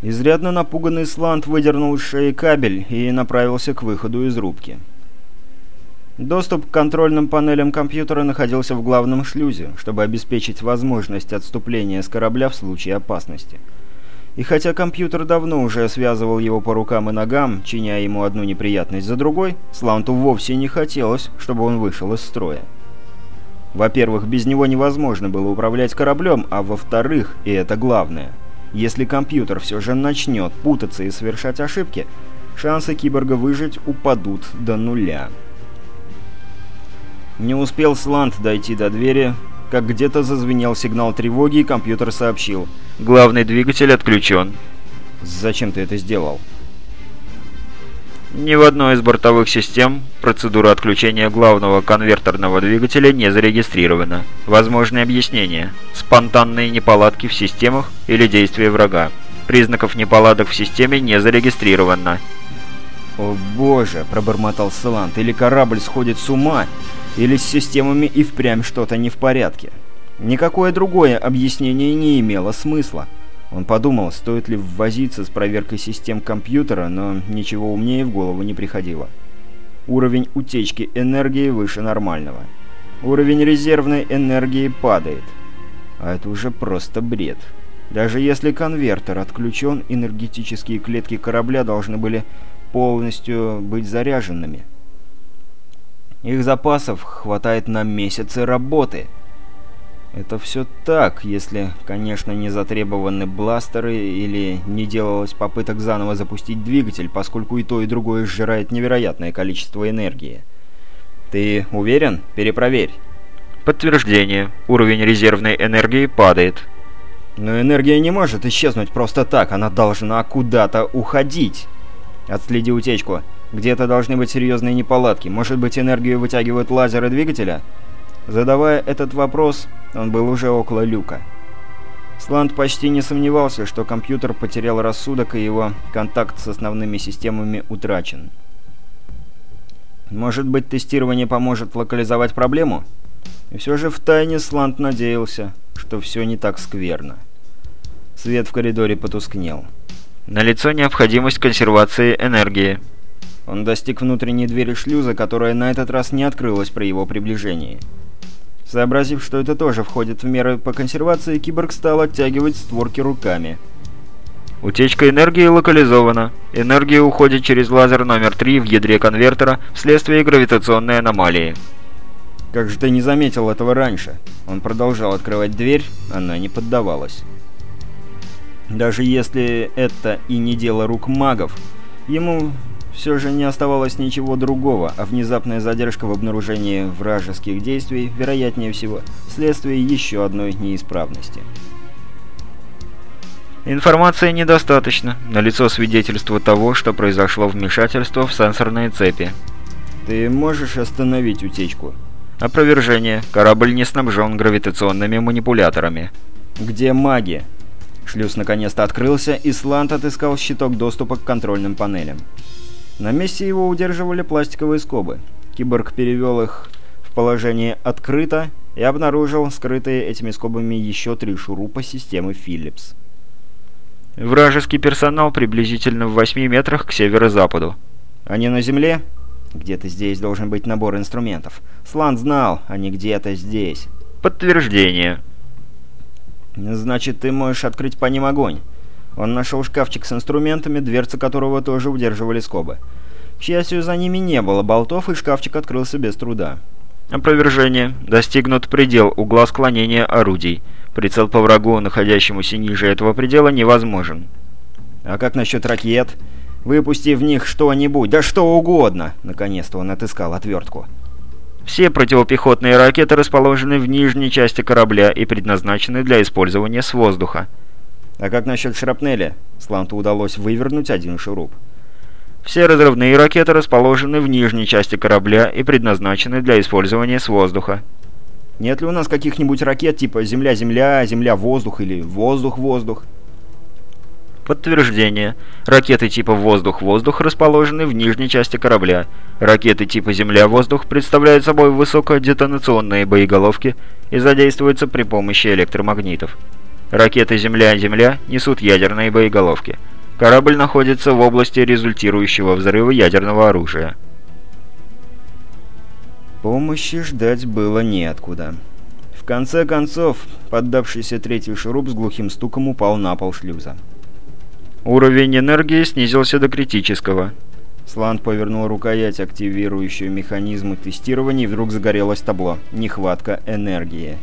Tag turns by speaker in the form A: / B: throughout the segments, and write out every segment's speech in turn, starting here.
A: Изрядно напуганный Слант выдернул из шеи кабель и направился к выходу из рубки. Доступ к контрольным панелям компьютера находился в главном шлюзе, чтобы обеспечить возможность отступления с корабля в случае опасности. И хотя компьютер давно уже связывал его по рукам и ногам, чиня ему одну неприятность за другой, Сланту вовсе не хотелось, чтобы он вышел из строя. Во-первых, без него невозможно было управлять кораблем, а во-вторых, и это главное, если компьютер все же начнет путаться и совершать ошибки, шансы киборга выжить упадут до нуля. Не успел Слант дойти до двери, как где-то зазвенел сигнал тревоги, и компьютер сообщил. «Главный двигатель отключен». «Зачем ты это сделал?»
B: Ни в одной из бортовых систем процедура отключения главного конвертерного двигателя не зарегистрирована. Возможные объяснения. Спонтанные неполадки в системах или действия врага. Признаков неполадок в системе не зарегистрировано.
A: «О боже!» – пробормотал Салант. «Или корабль сходит с ума, или с системами и впрямь что-то не в порядке». Никакое другое объяснение не имело смысла. Он подумал, стоит ли ввозиться с проверкой систем компьютера, но ничего умнее в голову не приходило. Уровень утечки энергии выше нормального. Уровень резервной энергии падает. А это уже просто бред. Даже если конвертер отключен, энергетические клетки корабля должны были полностью быть заряженными. Их запасов хватает на месяцы работы – это все так, если, конечно, не затребованы бластеры или не делалось попыток заново запустить двигатель, поскольку и то, и другое сжирает невероятное количество энергии. Ты уверен? Перепроверь.
B: Подтверждение. Уровень резервной энергии падает.
A: Но энергия не может исчезнуть просто так, она должна куда-то уходить. Отследи утечку. Где-то должны быть серьезные неполадки. Может быть, энергию вытягивают лазеры двигателя? Задавая этот вопрос, он был уже около люка. Сланд почти не сомневался, что компьютер потерял рассудок и его контакт с основными системами утрачен. Может быть, тестирование поможет локализовать проблему? И все же втайне Сланд надеялся, что все не так скверно. Свет в коридоре потускнел.
B: Налицо необходимость консервации энергии.
A: Он достиг внутренней двери шлюза, которая на этот раз не открылась при его приближении. Сообразив, что это тоже входит в меры по консервации, киборг стал оттягивать створки руками.
B: Утечка энергии локализована. Энергия уходит через лазер номер 3 в ядре конвертера вследствие гравитационной аномалии.
A: Как же ты не заметил этого раньше? Он продолжал открывать дверь, она не поддавалась. Даже если это и не дело рук магов, ему все же не оставалось ничего другого, а внезапная задержка в обнаружении вражеских действий, вероятнее всего, следствие еще одной неисправности.
B: Информации недостаточно. Налицо свидетельство того, что произошло вмешательство в сенсорные цепи.
A: Ты можешь остановить утечку?
B: Опровержение. Корабль не снабжен гравитационными манипуляторами.
A: Где маги? Шлюз наконец-то открылся, и Слант отыскал щиток доступа к контрольным панелям. На месте его удерживали пластиковые скобы. Киборг перевел их в положение «открыто» и обнаружил скрытые этими скобами еще три шурупа системы Philips.
B: Вражеский персонал приблизительно в 8 метрах к северо-западу.
A: Они на земле? Где-то здесь должен быть набор инструментов. Слан знал, они где-то здесь.
B: Подтверждение.
A: Значит, ты можешь открыть по ним огонь. Он нашел шкафчик с инструментами, дверцы которого тоже удерживали скобы. К счастью, за ними не было болтов, и шкафчик открылся без труда.
B: Опровержение. Достигнут предел угла склонения орудий. Прицел по врагу, находящемуся ниже этого предела, невозможен.
A: А как насчет ракет? Выпусти в них что-нибудь, да что угодно! Наконец-то он отыскал отвертку.
B: Все противопехотные ракеты расположены в нижней части корабля и предназначены для использования с воздуха.
A: А как насчет шрапнели? Сланту удалось вывернуть один шуруп.
B: Все разрывные ракеты расположены в нижней части корабля и предназначены для использования с воздуха.
A: Нет ли у нас каких-нибудь ракет типа «Земля-Земля», «Земля-воздух» или «Воздух-воздух»?
B: Подтверждение. Ракеты типа «Воздух-воздух» расположены в нижней части корабля. Ракеты типа «Земля-воздух» представляют собой высокодетонационные боеголовки и задействуются при помощи электромагнитов. Ракеты «Земля-Земля» несут ядерные боеголовки. Корабль находится в области результирующего взрыва ядерного оружия.
A: Помощи ждать было неоткуда. В конце концов, поддавшийся третий шуруп с глухим стуком упал на пол шлюза.
B: Уровень энергии снизился до критического.
A: Сланд повернул рукоять, активирующую механизмы тестирования, и вдруг загорелось табло «Нехватка энергии».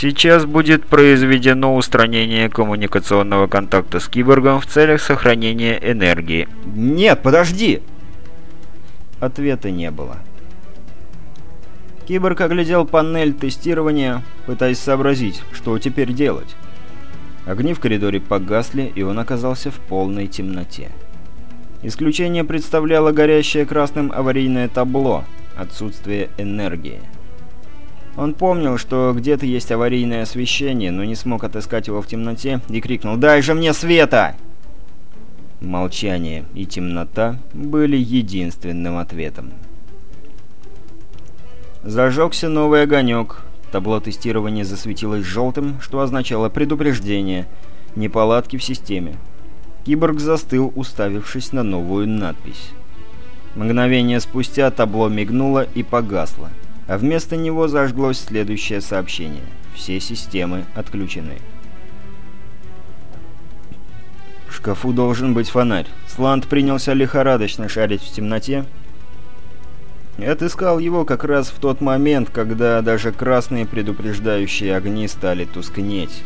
B: Сейчас будет произведено устранение коммуникационного контакта с киборгом в целях сохранения энергии.
A: «Нет, подожди!» Ответа не было. Киборг оглядел панель тестирования, пытаясь сообразить, что теперь делать. Огни в коридоре погасли, и он оказался в полной темноте. Исключение представляло горящее красным аварийное табло «Отсутствие энергии». Он помнил, что где-то есть аварийное освещение, но не смог отыскать его в темноте и крикнул «Дай же мне света!» Молчание и темнота были единственным ответом. Зажегся новый огонек. Табло тестирования засветилось желтым, что означало предупреждение, неполадки в системе. Киборг застыл, уставившись на новую надпись. Мгновение спустя табло мигнуло и погасло а вместо него зажглось следующее сообщение. Все системы отключены. В шкафу должен быть фонарь. Сланд принялся лихорадочно шарить в темноте. И отыскал его как раз в тот момент, когда даже красные предупреждающие огни стали тускнеть.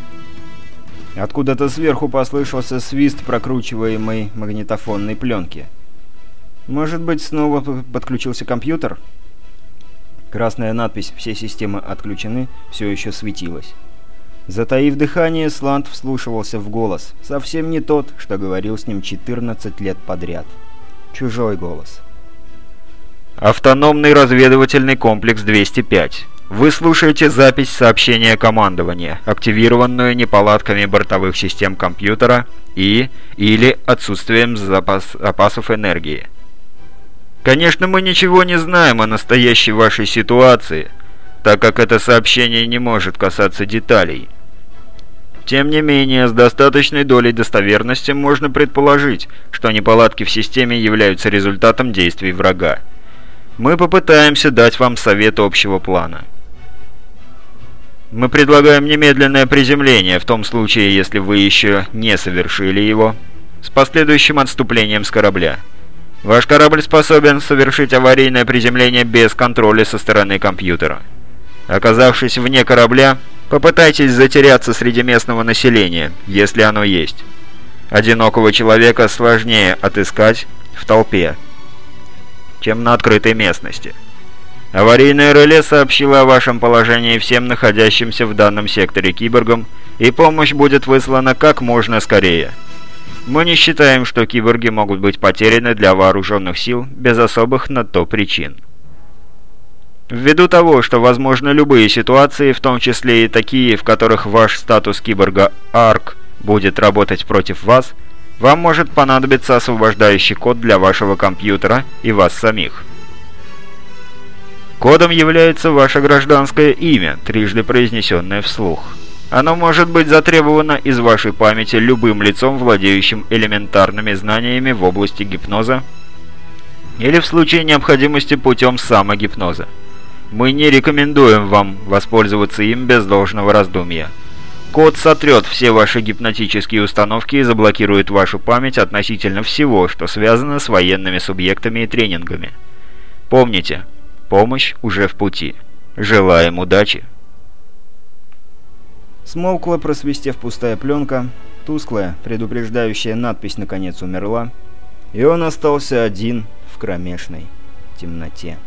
A: Откуда-то сверху послышался свист прокручиваемой магнитофонной пленки. Может быть, снова подключился компьютер? Красная надпись «Все системы отключены» все еще светилась. Затаив дыхание, Сланд вслушивался в голос. Совсем не тот, что говорил с ним 14 лет подряд. Чужой голос.
B: Автономный разведывательный комплекс 205. Вы слушаете запись сообщения командования, активированную неполадками бортовых систем компьютера и или отсутствием запас, запасов энергии. Конечно, мы ничего не знаем о настоящей вашей ситуации, так как это сообщение не может касаться деталей. Тем не менее, с достаточной долей достоверности можно предположить, что неполадки в системе являются результатом действий врага. Мы попытаемся дать вам совет общего плана. Мы предлагаем немедленное приземление в том случае, если вы еще не совершили его, с последующим отступлением с корабля. Ваш корабль способен совершить аварийное приземление без контроля со стороны компьютера. Оказавшись вне корабля, попытайтесь затеряться среди местного населения, если оно есть. Одинокого человека сложнее отыскать в толпе, чем на открытой местности. Аварийное реле сообщило о вашем положении всем находящимся в данном секторе киборгам, и помощь будет выслана как можно скорее. Мы не считаем, что киборги могут быть потеряны для вооруженных сил без особых на то причин. Ввиду того, что возможны любые ситуации, в том числе и такие, в которых ваш статус киборга ARC будет работать против вас, вам может понадобиться освобождающий код для вашего компьютера и вас самих. Кодом является ваше гражданское имя, трижды произнесенное вслух. Оно может быть затребовано из вашей памяти любым лицом, владеющим элементарными знаниями в области гипноза, или в случае необходимости путем самогипноза. Мы не рекомендуем вам воспользоваться им без должного раздумья. Код сотрет все ваши гипнотические установки и заблокирует вашу память относительно всего, что связано с военными субъектами и тренингами. Помните, помощь уже в пути. Желаем удачи!
A: Смолкла, просвистев пустая пленка, тусклая, предупреждающая надпись наконец умерла, и он остался один в кромешной темноте.